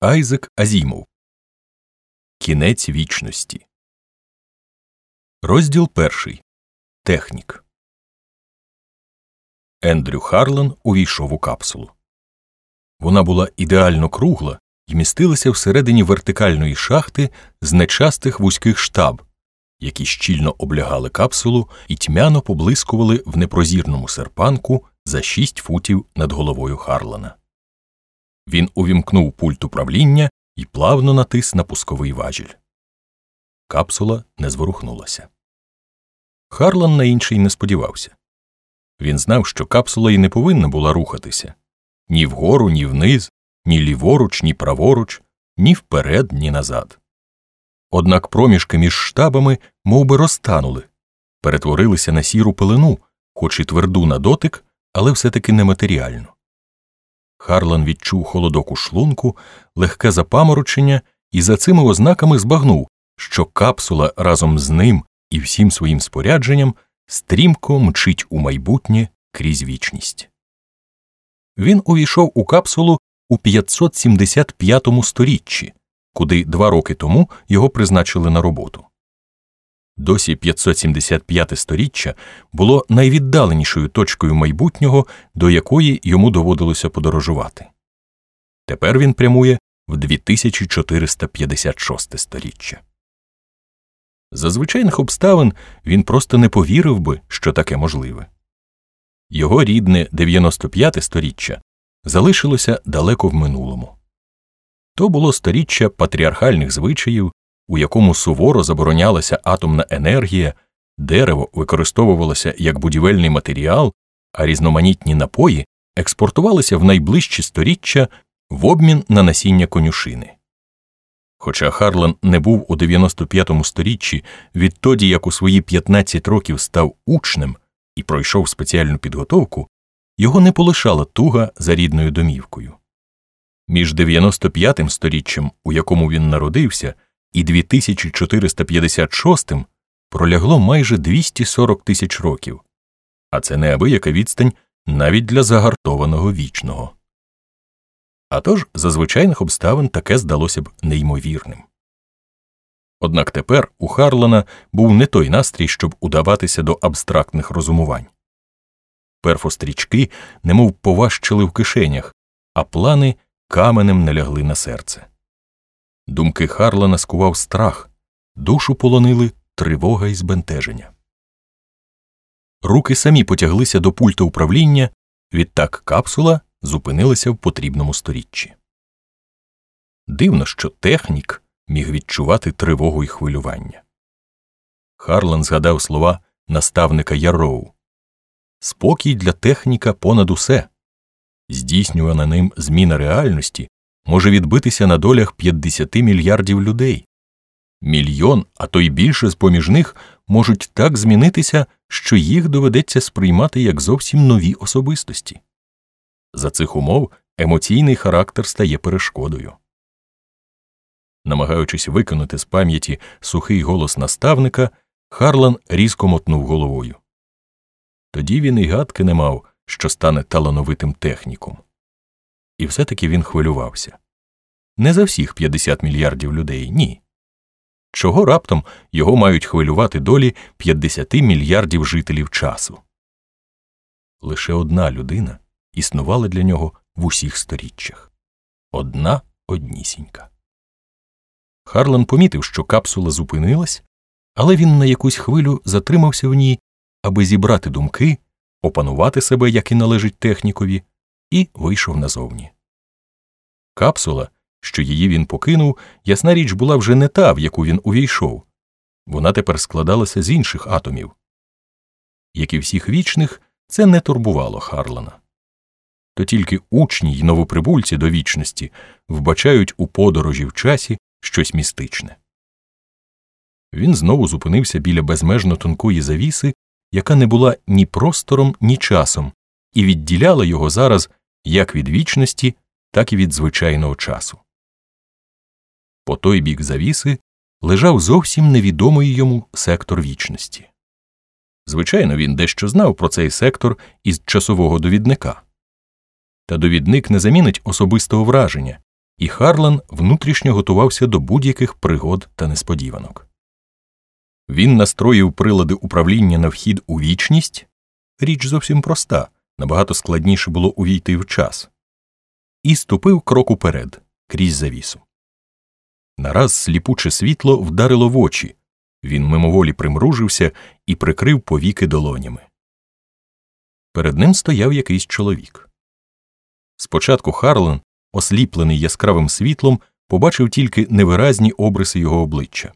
Айзек Азімов Кінець вічності. Розділ перший. Технік. Ендрю Харлан увійшов у капсулу. Вона була ідеально кругла і містилася всередині вертикальної шахти з нечастих вузьких штаб, які щільно облягали капсулу і тьмяно поблискували в непрозірному серпанку за шість футів над головою Харлана. Він увімкнув пульт управління і плавно натис на пусковий важіль. Капсула не зворухнулася. Харлан на інший не сподівався. Він знав, що капсула й не повинна була рухатися ні вгору, ні вниз, ні ліворуч, ні праворуч, ні вперед, ні назад. Однак проміжки між штабами мов би, розтанули, перетворилися на сіру пелену, хоч і тверду на дотик, але все таки нематеріальну. Харлан відчув холодок у шлунку, легке запаморочення і за цими ознаками збагнув, що капсула разом з ним і всім своїм спорядженням стрімко мчить у майбутнє крізь вічність. Він увійшов у капсулу у 575 сторіччі, куди два роки тому його призначили на роботу. Досі 575 сторіччя було найвіддаленішою точкою майбутнього, до якої йому доводилося подорожувати. Тепер він прямує в 2456 сторіччя. За звичайних обставин він просто не повірив би, що таке можливе. Його рідне 95 сторіччя залишилося далеко в минулому. То було сторіччя патріархальних звичаїв, у якому суворо заборонялася атомна енергія, дерево використовувалося як будівельний матеріал, а різноманітні напої експортувалися в найближчі сторіччя в обмін на насіння конюшини. Хоча Харлан не був у 95-му сторіччі відтоді, як у свої 15 років став учнем і пройшов спеціальну підготовку, його не полишала туга за рідною домівкою. Між 95-м сторіччям, у якому він народився, і 2456 пролягло майже 240 тисяч років, а це неабияка відстань навіть для загартованого вічного. А тож, за звичайних обставин таке здалося б неймовірним. Однак тепер у Харлана був не той настрій, щоб удаватися до абстрактних розумувань. Перфострічки немов поважчили в кишенях, а плани каменем налягли на серце. Думки Харлана скував страх, душу полонили тривога і збентеження. Руки самі потяглися до пульта управління, відтак капсула зупинилася в потрібному сторіччі. Дивно, що технік міг відчувати тривогу і хвилювання. Харлан згадав слова наставника Яроу Спокій для техніка понад усе. Здійснювана ним зміна реальності може відбитися на долях 50 мільярдів людей. Мільйон, а то й більше з поміж них можуть так змінитися, що їх доведеться сприймати як зовсім нові особистості. За цих умов емоційний характер стає перешкодою. Намагаючись виконати з пам'яті сухий голос наставника, Харлан різко мотнув головою. Тоді він і гадки не мав, що стане талановитим техніком. І все таки він хвилювався не за всіх 50 мільярдів людей, ні. Чого раптом його мають хвилювати долі 50 мільярдів жителів часу? Лише одна людина існувала для нього в усіх сторіччях одна однісінька. Харлан помітив, що капсула зупинилась, але він на якусь хвилю затримався в ній, аби зібрати думки, опанувати себе, як і належить технікові, і вийшов назовні. Капсула, що її він покинув, ясна річ була вже не та, в яку він увійшов вона тепер складалася з інших атомів. Як і всіх вічних, це не турбувало Харлана. То тільки учні й новоприбульці до вічності вбачають у подорожі в часі щось містичне. Він знову зупинився біля безмежно тонкої завіси, яка не була ні простором, ні часом, і відділяла його зараз як від вічності, так і від звичайного часу. По той бік завіси лежав зовсім невідомий йому сектор вічності. Звичайно, він дещо знав про цей сектор із часового довідника. Та довідник не замінить особистого враження, і Харлан внутрішньо готувався до будь-яких пригод та несподіванок. Він настроїв прилади управління на вхід у вічність річ зовсім проста, набагато складніше було увійти в час, і ступив крок уперед крізь завісу. Нараз сліпуче світло вдарило в очі, він мимоволі примружився і прикрив повіки долонями. Перед ним стояв якийсь чоловік. Спочатку Харлен, осліплений яскравим світлом, побачив тільки невиразні обриси його обличчя.